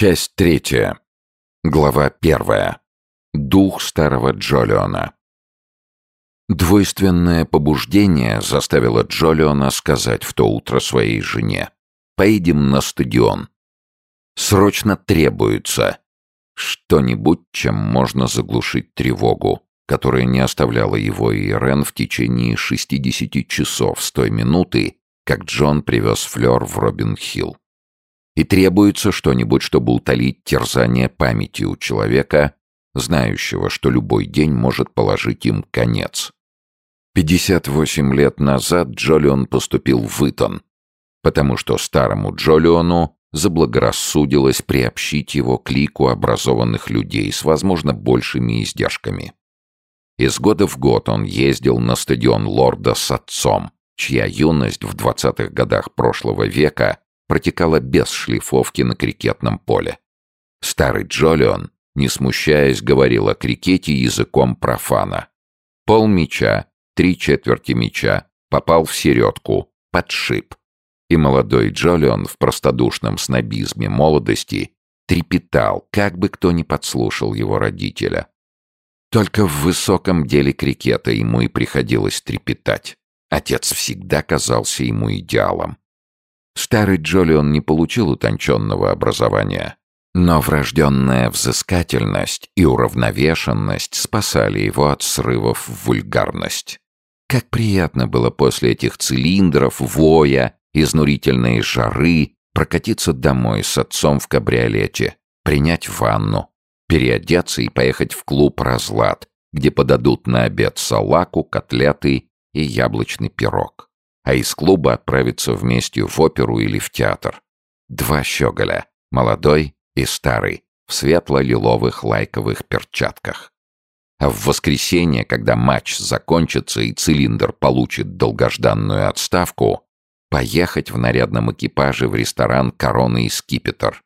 Часть третья. Глава первая. Дух старого Джолиона. Двойственное побуждение заставило Джолиона сказать в то утро своей жене. «Поедем на стадион. Срочно требуется что-нибудь, чем можно заглушить тревогу, которая не оставляла его и Рен в течение 60 часов с той минуты, как Джон привез Флёр в Робин-Хилл и требуется что-нибудь, чтобы утолить терзание памяти у человека, знающего, что любой день может положить им конец. 58 лет назад Джолион поступил в Итон, потому что старому Джолиону заблагорассудилось приобщить его к лику образованных людей с, возможно, большими издержками. Из года в год он ездил на стадион Лорда с отцом, чья юность в 20-х годах прошлого века протекала без шлифовки на крикетном поле. Старый Джолион, не смущаясь, говорил о крикете языком профана. Пол мяча, три четверти мяча, попал в середку, подшип. И молодой Джолион в простодушном снобизме молодости трепетал, как бы кто ни подслушал его родителя. Только в высоком деле крикета ему и приходилось трепетать. Отец всегда казался ему идеалом. Старый Джолион не получил утонченного образования, но врожденная взыскательность и уравновешенность спасали его от срывов в вульгарность. Как приятно было после этих цилиндров, воя, изнурительной жары прокатиться домой с отцом в кабриолете, принять ванну, переодеться и поехать в клуб «Разлад», где подадут на обед салаку, котлеты и яблочный пирог а из клуба отправиться вместе в оперу или в театр. Два щеголя, молодой и старый, в светло-лиловых лайковых перчатках. А в воскресенье, когда матч закончится и цилиндр получит долгожданную отставку, поехать в нарядном экипаже в ресторан «Корона и Скипетр»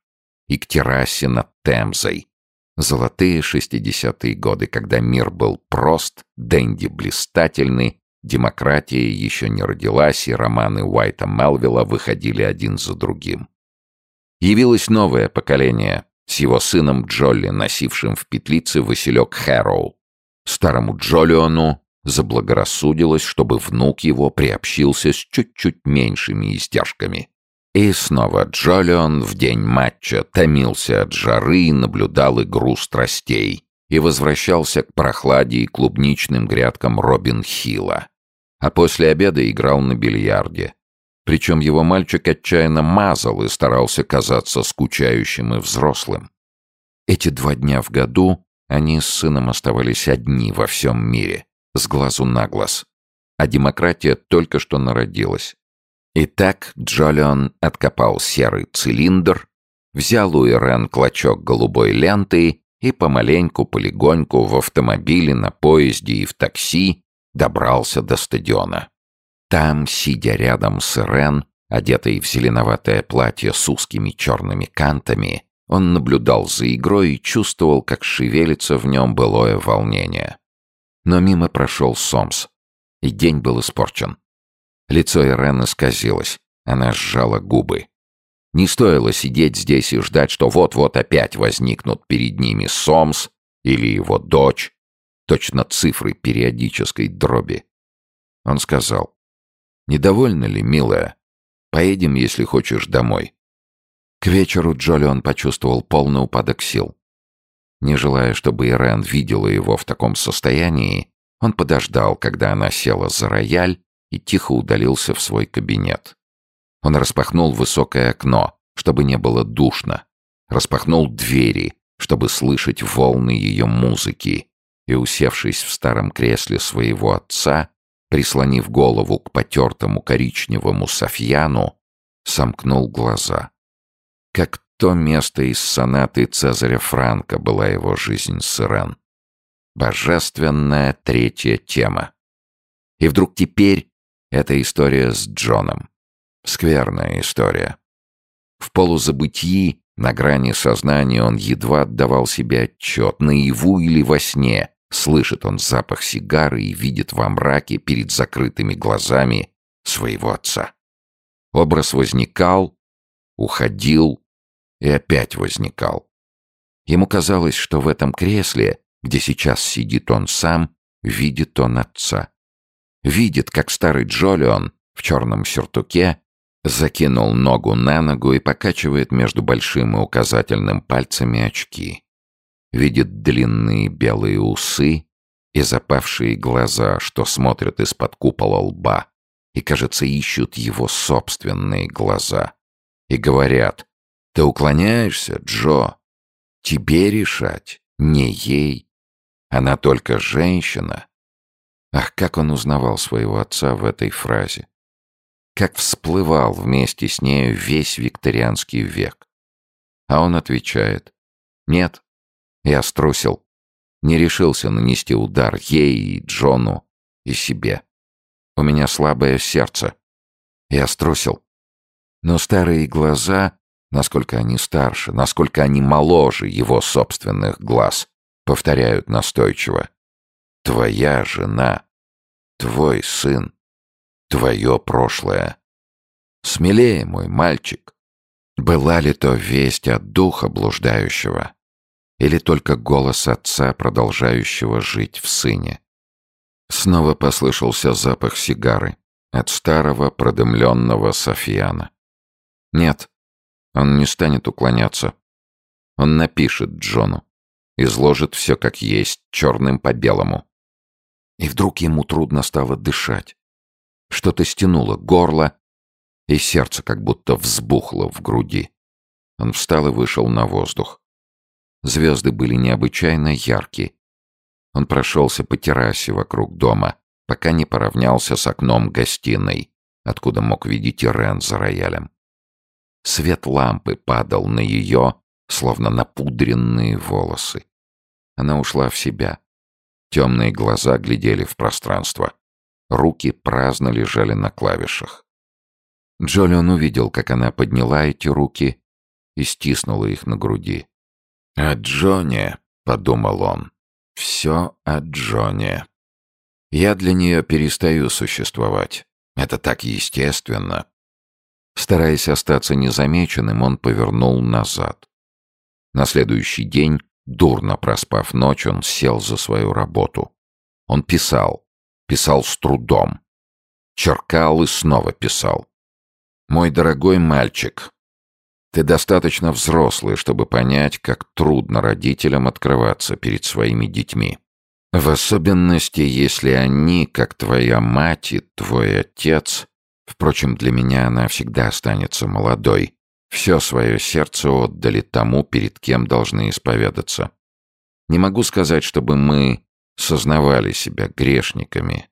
и к террасе над Темзой. Золотые шестидесятые годы, когда мир был прост, денди блистательный, Демократия еще не родилась, и романы Уайта Мелвилла выходили один за другим. Явилось новое поколение с его сыном Джолли, носившим в петлице Василек Хэроу. Старому Джолиону заблагорассудилось, чтобы внук его приобщился с чуть-чуть меньшими издержками. И снова Джолион в день матча томился от жары и наблюдал игру страстей и возвращался к прохладе и клубничным грядкам Робин Хилла а после обеда играл на бильярде. Причем его мальчик отчаянно мазал и старался казаться скучающим и взрослым. Эти два дня в году они с сыном оставались одни во всем мире, с глазу на глаз. А демократия только что народилась. Итак, Джолион откопал серый цилиндр, взял у Ирен клочок голубой ленты и помаленьку-полегоньку в автомобиле, на поезде и в такси добрался до стадиона. Там, сидя рядом с Ирен, одетой в зеленоватое платье с узкими черными кантами, он наблюдал за игрой и чувствовал, как шевелится в нем былое волнение. Но мимо прошел Сомс, и день был испорчен. Лицо Ирен исказилось, она сжала губы. Не стоило сидеть здесь и ждать, что вот-вот опять возникнут перед ними Сомс или его дочь, точно цифры периодической дроби. Он сказал, «Недовольна ли, милая? Поедем, если хочешь, домой». К вечеру Джолион почувствовал полный упадок сил. Не желая, чтобы Ирен видела его в таком состоянии, он подождал, когда она села за рояль и тихо удалился в свой кабинет. Он распахнул высокое окно, чтобы не было душно, распахнул двери, чтобы слышать волны ее музыки, и, усевшись в старом кресле своего отца, прислонив голову к потертому коричневому софьяну, сомкнул глаза. Как то место из сонаты Цезаря Франка была его жизнь с Ирен. Божественная третья тема. И вдруг теперь эта история с Джоном. Скверная история. В полузабытии, на грани сознания он едва отдавал себе отчет, наяву или во сне, Слышит он запах сигары и видит во мраке перед закрытыми глазами своего отца. Образ возникал, уходил и опять возникал. Ему казалось, что в этом кресле, где сейчас сидит он сам, видит он отца. Видит, как старый Джолион в черном сюртуке закинул ногу на ногу и покачивает между большим и указательным пальцами очки. Видит длинные белые усы и запавшие глаза, что смотрят из-под купола лба, и, кажется, ищут его собственные глаза. И говорят, «Ты уклоняешься, Джо? Тебе решать, не ей. Она только женщина». Ах, как он узнавал своего отца в этой фразе. Как всплывал вместе с нею весь викторианский век. А он отвечает, «Нет, я струсил. Не решился нанести удар ей и Джону и себе. У меня слабое сердце. Я струсил. Но старые глаза, насколько они старше, насколько они моложе его собственных глаз, повторяют настойчиво. Твоя жена, твой сын, твое прошлое. Смелее, мой мальчик. Была ли то весть от духа блуждающего? Или только голос отца, продолжающего жить в сыне? Снова послышался запах сигары от старого продымленного Софьяна. Нет, он не станет уклоняться. Он напишет Джону, изложит все как есть, черным по белому. И вдруг ему трудно стало дышать. Что-то стянуло горло, и сердце как будто взбухло в груди. Он встал и вышел на воздух. Звезды были необычайно яркие. Он прошелся по террасе вокруг дома, пока не поравнялся с окном гостиной, откуда мог видеть Ирен за роялем. Свет лампы падал на ее, словно напудренные волосы. Она ушла в себя. Темные глаза глядели в пространство. Руки праздно лежали на клавишах. Джолион увидел, как она подняла эти руки и стиснула их на груди. «О Джоне», — подумал он, — «все о Джоне. Я для нее перестаю существовать. Это так естественно». Стараясь остаться незамеченным, он повернул назад. На следующий день, дурно проспав ночь, он сел за свою работу. Он писал, писал с трудом. Черкал и снова писал. «Мой дорогой мальчик, ты достаточно взрослый, чтобы понять, как трудно родителям открываться перед своими детьми. В особенности, если они, как твоя мать и твой отец, впрочем, для меня она всегда останется молодой, все свое сердце отдали тому, перед кем должны исповедаться. Не могу сказать, чтобы мы сознавали себя грешниками.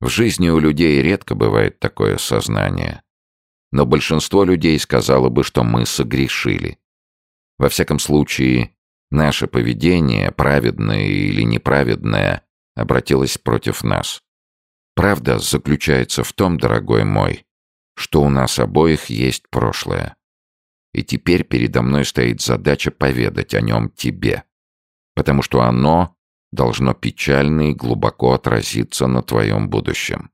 В жизни у людей редко бывает такое сознание но большинство людей сказало бы, что мы согрешили. Во всяком случае, наше поведение, праведное или неправедное, обратилось против нас. Правда заключается в том, дорогой мой, что у нас обоих есть прошлое. И теперь передо мной стоит задача поведать о нем тебе, потому что оно должно печально и глубоко отразиться на твоем будущем.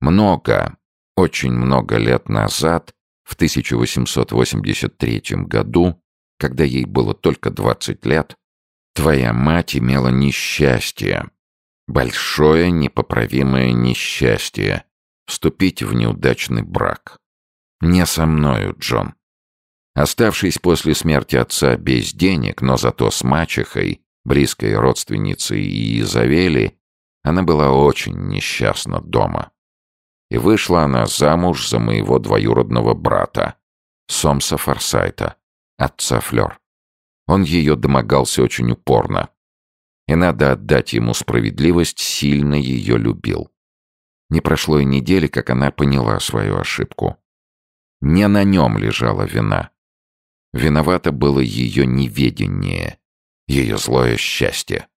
Много, очень много лет назад, в 1883 году, когда ей было только 20 лет, твоя мать имела несчастье, большое непоправимое несчастье, вступить в неудачный брак. Не со мною, Джон. Оставшись после смерти отца без денег, но зато с мачехой, близкой родственницей Изавели, она была очень несчастна дома и вышла она замуж за моего двоюродного брата, Сомса Форсайта, отца Флёр. Он ее домогался очень упорно. И надо отдать ему справедливость, сильно ее любил. Не прошло и недели, как она поняла свою ошибку. Не на нем лежала вина. Виновато было ее неведение, ее злое счастье.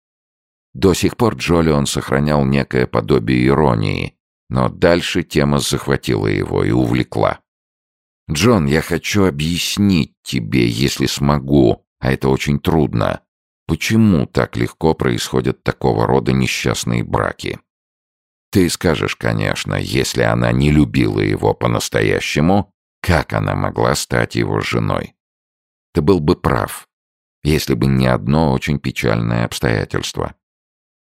До сих пор Джолион сохранял некое подобие иронии, но дальше тема захватила его и увлекла. «Джон, я хочу объяснить тебе, если смогу, а это очень трудно, почему так легко происходят такого рода несчастные браки. Ты скажешь, конечно, если она не любила его по-настоящему, как она могла стать его женой? Ты был бы прав, если бы не одно очень печальное обстоятельство.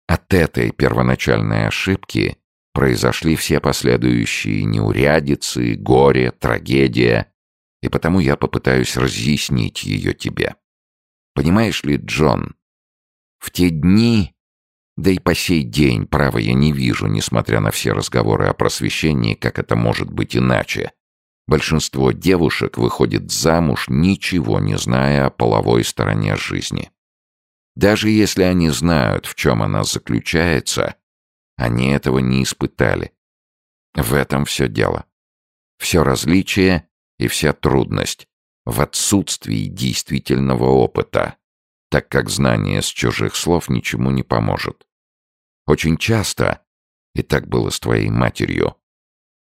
От этой первоначальной ошибки произошли все последующие неурядицы, горе, трагедия, и потому я попытаюсь разъяснить ее тебе. Понимаешь ли, Джон, в те дни, да и по сей день, право, я не вижу, несмотря на все разговоры о просвещении, как это может быть иначе, Большинство девушек выходит замуж, ничего не зная о половой стороне жизни. Даже если они знают, в чем она заключается, они этого не испытали. В этом все дело. Все различие и вся трудность в отсутствии действительного опыта, так как знание с чужих слов ничему не поможет. Очень часто, и так было с твоей матерью,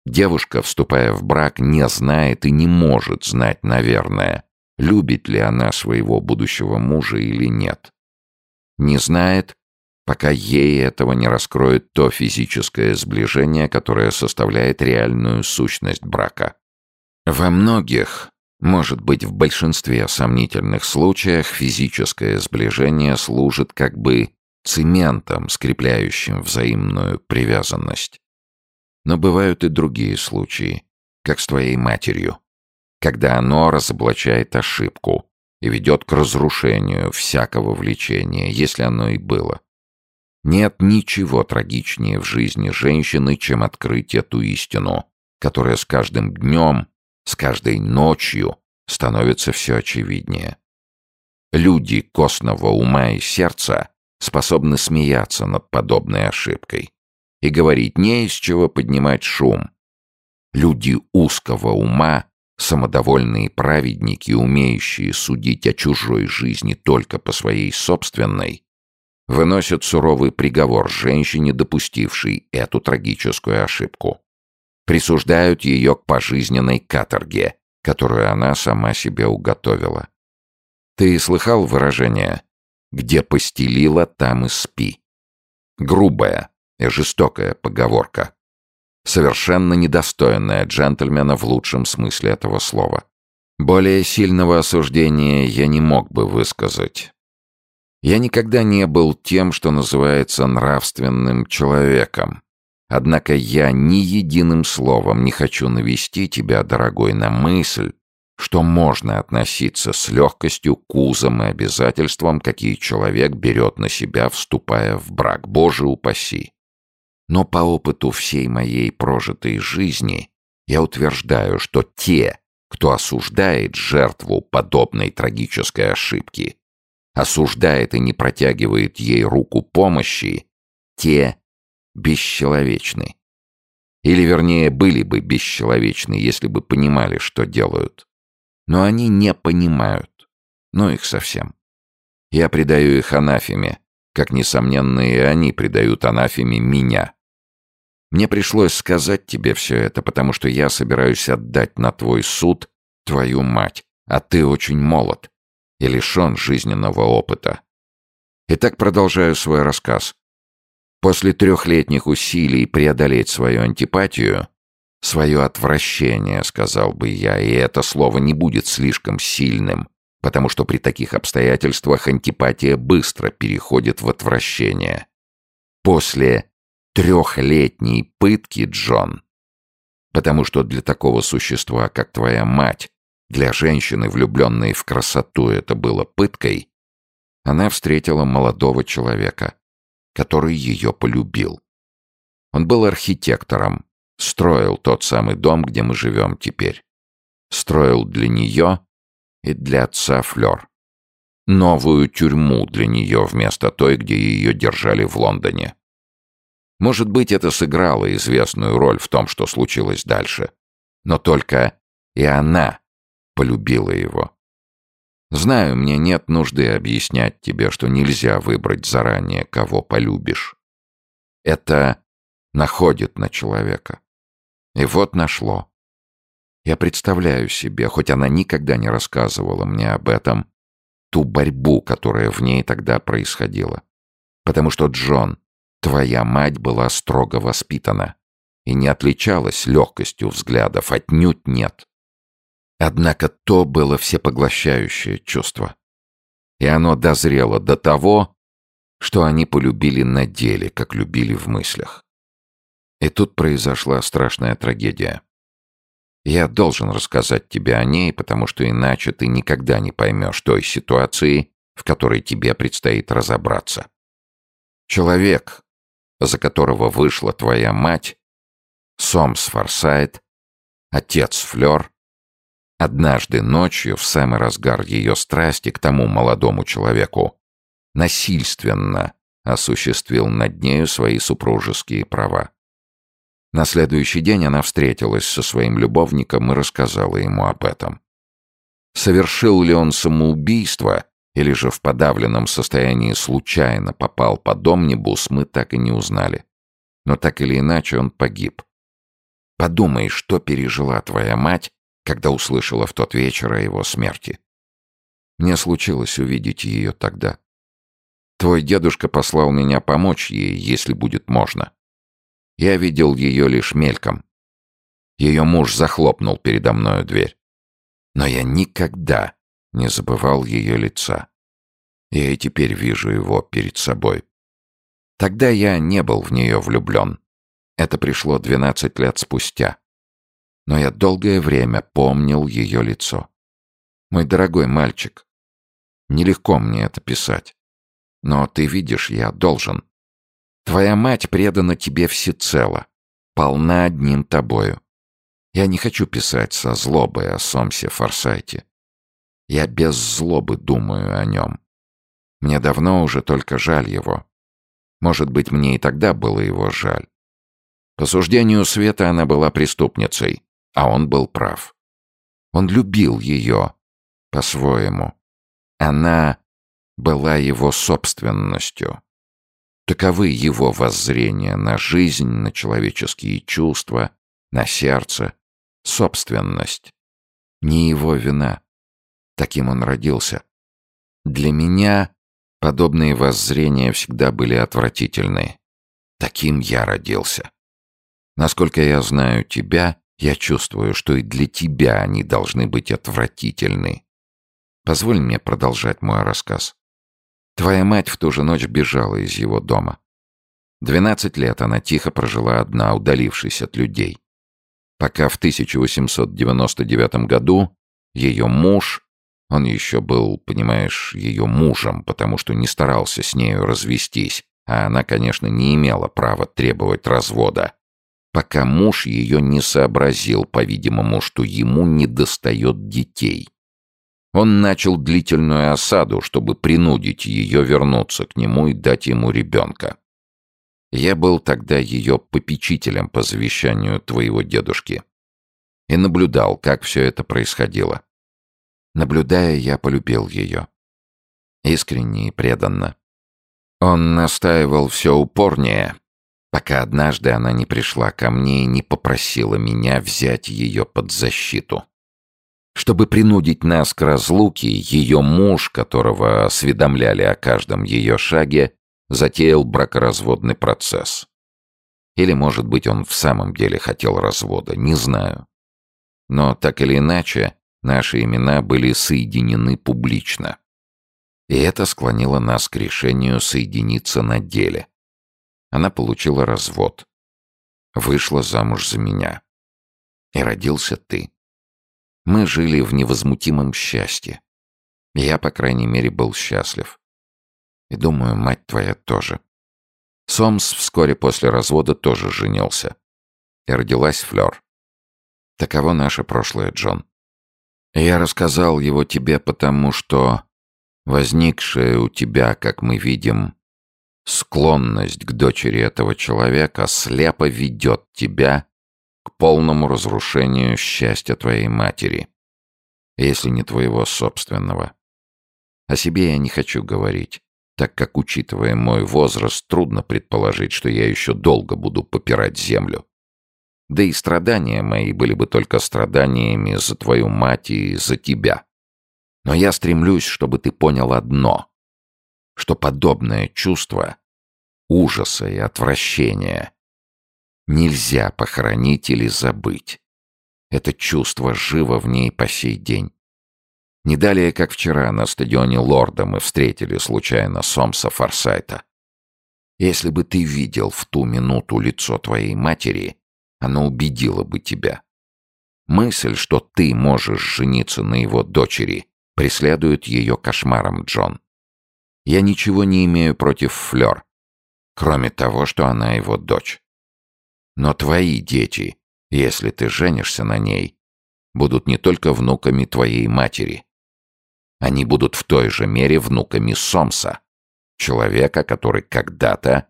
Девушка, вступая в брак, не знает и не может знать, наверное, любит ли она своего будущего мужа или нет. Не знает, пока ей этого не раскроет то физическое сближение, которое составляет реальную сущность брака. Во многих, может быть, в большинстве сомнительных случаях физическое сближение служит как бы цементом, скрепляющим взаимную привязанность. Но бывают и другие случаи, как с твоей матерью, когда оно разоблачает ошибку и ведет к разрушению всякого влечения, если оно и было. Нет ничего трагичнее в жизни женщины, чем открыть эту истину, которая с каждым днем, с каждой ночью становится все очевиднее. Люди костного ума и сердца способны смеяться над подобной ошибкой и говорить не из чего поднимать шум. Люди узкого ума, самодовольные праведники, умеющие судить о чужой жизни только по своей собственной, выносят суровый приговор женщине, допустившей эту трагическую ошибку. Присуждают ее к пожизненной каторге, которую она сама себе уготовила. Ты слыхал выражение «где постелила, там и спи»? Грубое, и жестокая поговорка. Совершенно недостойная джентльмена в лучшем смысле этого слова. Более сильного осуждения я не мог бы высказать. Я никогда не был тем, что называется нравственным человеком. Однако я ни единым словом не хочу навести тебя, дорогой, на мысль, что можно относиться с легкостью к узам и обязательствам, какие человек берет на себя, вступая в брак. Боже упаси! Но по опыту всей моей прожитой жизни я утверждаю, что те, кто осуждает жертву подобной трагической ошибки, осуждает и не протягивает ей руку помощи, те бесчеловечны. Или, вернее, были бы бесчеловечны, если бы понимали, что делают. Но они не понимают. Ну их совсем. Я предаю их анафеме, как, несомненно, и они предают анафеме меня. Мне пришлось сказать тебе все это, потому что я собираюсь отдать на твой суд твою мать, а ты очень молод и лишен жизненного опыта. Итак, продолжаю свой рассказ. После трехлетних усилий преодолеть свою антипатию, свое отвращение, сказал бы я, и это слово не будет слишком сильным, потому что при таких обстоятельствах антипатия быстро переходит в отвращение. После трехлетней пытки, Джон. Потому что для такого существа, как твоя мать, для женщины, влюбленной в красоту, это было пыткой, она встретила молодого человека, который ее полюбил. Он был архитектором, строил тот самый дом, где мы живем теперь. Строил для нее и для отца Флёр. Новую тюрьму для нее вместо той, где ее держали в Лондоне. Может быть, это сыграло известную роль в том, что случилось дальше. Но только и она полюбила его. Знаю, мне нет нужды объяснять тебе, что нельзя выбрать заранее, кого полюбишь. Это находит на человека. И вот нашло. Я представляю себе, хоть она никогда не рассказывала мне об этом, ту борьбу, которая в ней тогда происходила. Потому что Джон Твоя мать была строго воспитана и не отличалась легкостью взглядов, отнюдь нет. Однако то было всепоглощающее чувство. И оно дозрело до того, что они полюбили на деле, как любили в мыслях. И тут произошла страшная трагедия. Я должен рассказать тебе о ней, потому что иначе ты никогда не поймешь той ситуации, в которой тебе предстоит разобраться. Человек, за которого вышла твоя мать, Сомс Форсайт, отец Флёр, однажды ночью, в самый разгар ее страсти к тому молодому человеку, насильственно осуществил над нею свои супружеские права. На следующий день она встретилась со своим любовником и рассказала ему об этом. Совершил ли он самоубийство или же в подавленном состоянии случайно попал под омнибус, мы так и не узнали. Но так или иначе он погиб. Подумай, что пережила твоя мать, когда услышала в тот вечер о его смерти. Мне случилось увидеть ее тогда. Твой дедушка послал меня помочь ей, если будет можно. Я видел ее лишь мельком. Ее муж захлопнул передо мною дверь. Но я никогда не забывал ее лица. Я и теперь вижу его перед собой. Тогда я не был в нее влюблен. Это пришло двенадцать лет спустя. Но я долгое время помнил ее лицо. Мой дорогой мальчик, нелегко мне это писать. Но ты видишь, я должен. Твоя мать предана тебе всецело, полна одним тобою. Я не хочу писать со злобой о Сомсе Форсайте. Я без злобы думаю о нем. Мне давно уже только жаль его. Может быть, мне и тогда было его жаль. По суждению Света она была преступницей, а он был прав. Он любил ее по-своему. Она была его собственностью. Таковы его воззрения на жизнь, на человеческие чувства, на сердце. Собственность. Не его вина. Таким он родился. Для меня подобные воззрения всегда были отвратительны. Таким я родился. Насколько я знаю тебя, я чувствую, что и для тебя они должны быть отвратительны. Позволь мне продолжать мой рассказ. Твоя мать в ту же ночь бежала из его дома. Двенадцать лет она тихо прожила одна, удалившись от людей. Пока в 1899 году ее муж, он еще был, понимаешь, ее мужем, потому что не старался с нею развестись, а она, конечно, не имела права требовать развода, пока муж ее не сообразил, по-видимому, что ему недостает детей. Он начал длительную осаду, чтобы принудить ее вернуться к нему и дать ему ребенка. Я был тогда ее попечителем по завещанию твоего дедушки и наблюдал, как все это происходило. Наблюдая, я полюбил ее. Искренне и преданно. Он настаивал все упорнее, пока однажды она не пришла ко мне и не попросила меня взять ее под защиту. Чтобы принудить нас к разлуке, ее муж, которого осведомляли о каждом ее шаге, затеял бракоразводный процесс. Или, может быть, он в самом деле хотел развода, не знаю. Но так или иначе, наши имена были соединены публично. И это склонило нас к решению соединиться на деле. Она получила развод. Вышла замуж за меня. И родился ты. Мы жили в невозмутимом счастье. Я, по крайней мере, был счастлив. И думаю, мать твоя тоже. Сомс вскоре после развода тоже женился. И родилась Флёр. Таково наше прошлое, Джон. Я рассказал его тебе потому, что возникшая у тебя, как мы видим, Склонность к дочери этого человека слепо ведет тебя к полному разрушению счастья твоей матери, если не твоего собственного. О себе я не хочу говорить, так как, учитывая мой возраст, трудно предположить, что я еще долго буду попирать землю. Да и страдания мои были бы только страданиями за твою мать и за тебя. Но я стремлюсь, чтобы ты понял одно что подобное чувство ужаса и отвращения нельзя похоронить или забыть. Это чувство живо в ней по сей день. Не далее, как вчера на стадионе Лорда мы встретили случайно Сомса Форсайта. Если бы ты видел в ту минуту лицо твоей матери, оно убедило бы тебя. Мысль, что ты можешь жениться на его дочери, преследует ее кошмаром, Джон. Я ничего не имею против Флёр, кроме того, что она его дочь. Но твои дети, если ты женишься на ней, будут не только внуками твоей матери. Они будут в той же мере внуками Сомса, человека, который когда-то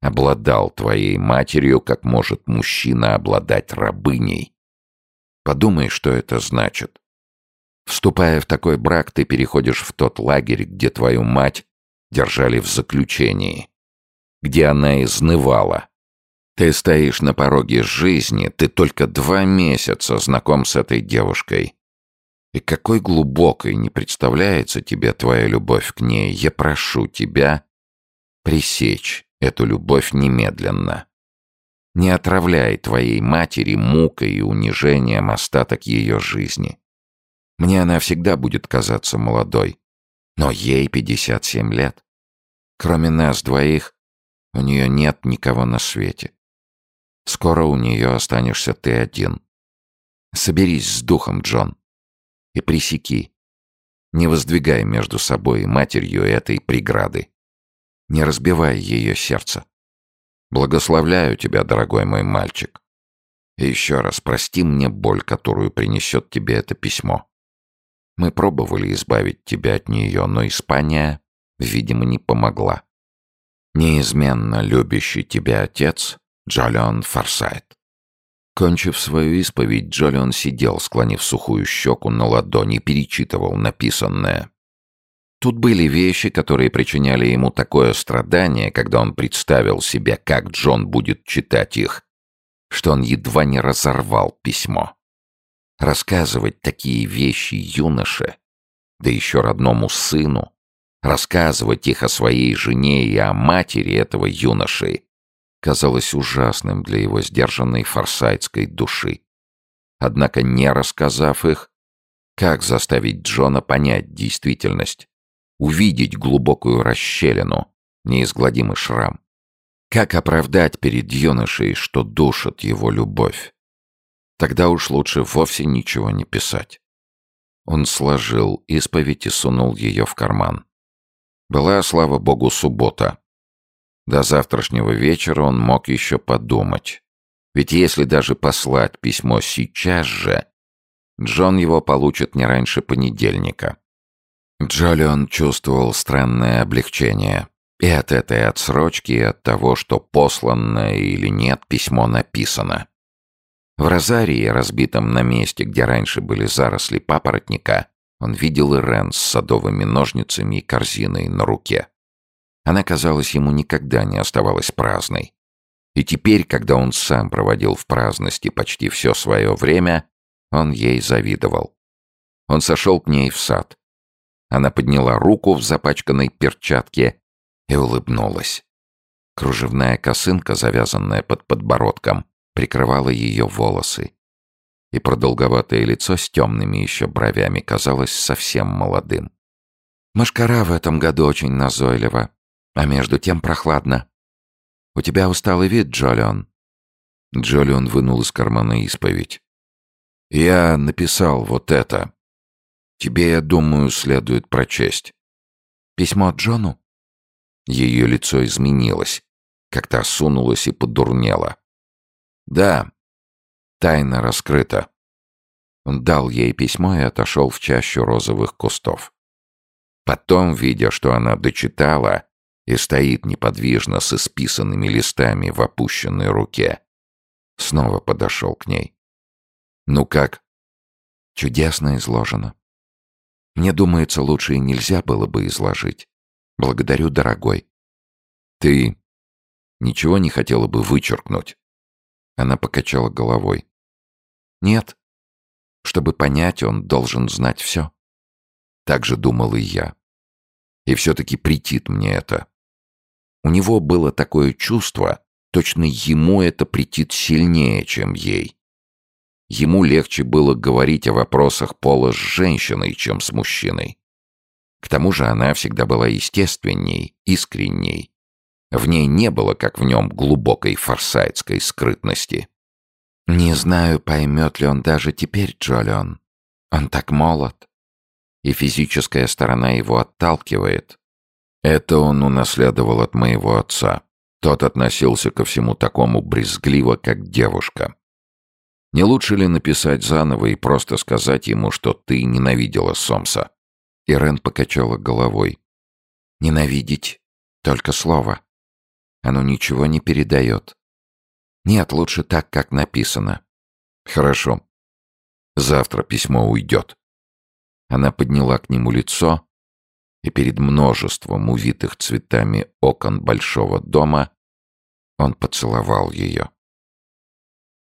обладал твоей матерью, как может мужчина обладать рабыней. Подумай, что это значит. Вступая в такой брак, ты переходишь в тот лагерь, где твою мать держали в заключении, где она изнывала. Ты стоишь на пороге жизни, ты только два месяца знаком с этой девушкой. И какой глубокой не представляется тебе твоя любовь к ней, я прошу тебя пресечь эту любовь немедленно. Не отравляй твоей матери мукой и унижением остаток ее жизни. Мне она всегда будет казаться молодой, но ей 57 лет. Кроме нас двоих, у нее нет никого на свете. Скоро у нее останешься ты один. Соберись с духом, Джон, и пресеки. Не воздвигай между собой и матерью этой преграды. Не разбивай ее сердце. Благословляю тебя, дорогой мой мальчик. И еще раз прости мне боль, которую принесет тебе это письмо. Мы пробовали избавить тебя от нее, но Испания, видимо, не помогла. Неизменно любящий тебя отец Джолион Форсайт. Кончив свою исповедь, Джолион сидел, склонив сухую щеку на ладони, перечитывал написанное. Тут были вещи, которые причиняли ему такое страдание, когда он представил себе, как Джон будет читать их, что он едва не разорвал письмо. Рассказывать такие вещи юноше, да еще родному сыну, рассказывать их о своей жене и о матери этого юноши, казалось ужасным для его сдержанной форсайтской души. Однако, не рассказав их, как заставить Джона понять действительность, увидеть глубокую расщелину, неизгладимый шрам? Как оправдать перед юношей, что душит его любовь? Тогда уж лучше вовсе ничего не писать. Он сложил исповедь и сунул ее в карман. Была, слава богу, суббота. До завтрашнего вечера он мог еще подумать. Ведь если даже послать письмо сейчас же, Джон его получит не раньше понедельника. Джолион чувствовал странное облегчение. И от этой отсрочки, и от того, что посланное или нет письмо написано. В розарии, разбитом на месте, где раньше были заросли папоротника, он видел Ирен с садовыми ножницами и корзиной на руке. Она, казалось, ему никогда не оставалась праздной. И теперь, когда он сам проводил в праздности почти все свое время, он ей завидовал. Он сошел к ней в сад. Она подняла руку в запачканной перчатке и улыбнулась. Кружевная косынка, завязанная под подбородком, прикрывала ее волосы. И продолговатое лицо с темными еще бровями казалось совсем молодым. «Машкара в этом году очень назойлива, а между тем прохладно. У тебя усталый вид, Джолион». Джолион вынул из кармана исповедь. «Я написал вот это. Тебе, я думаю, следует прочесть». «Письмо Джону?» Ее лицо изменилось, как-то осунулось и подурнело. Да, тайна раскрыта. Он дал ей письмо и отошел в чащу розовых кустов. Потом, видя, что она дочитала и стоит неподвижно с исписанными листами в опущенной руке, снова подошел к ней. «Ну как?» «Чудесно изложено. Мне думается, лучше и нельзя было бы изложить. Благодарю, дорогой. Ты ничего не хотела бы вычеркнуть?» Она покачала головой. «Нет. Чтобы понять, он должен знать все». Так же думал и я. И все-таки претит мне это. У него было такое чувство, точно ему это претит сильнее, чем ей. Ему легче было говорить о вопросах пола с женщиной, чем с мужчиной. К тому же она всегда была естественней, искренней. В ней не было, как в нем, глубокой форсайтской скрытности. «Не знаю, поймет ли он даже теперь, Джолион. Он так молод. И физическая сторона его отталкивает. Это он унаследовал от моего отца. Тот относился ко всему такому брезгливо, как девушка. Не лучше ли написать заново и просто сказать ему, что ты ненавидела Сомса?» Ирен покачала головой. «Ненавидеть — только слово. Оно ничего не передает. Нет, лучше так, как написано». «Хорошо. Завтра письмо уйдет». Она подняла к нему лицо, и перед множеством увитых цветами окон большого дома он поцеловал ее.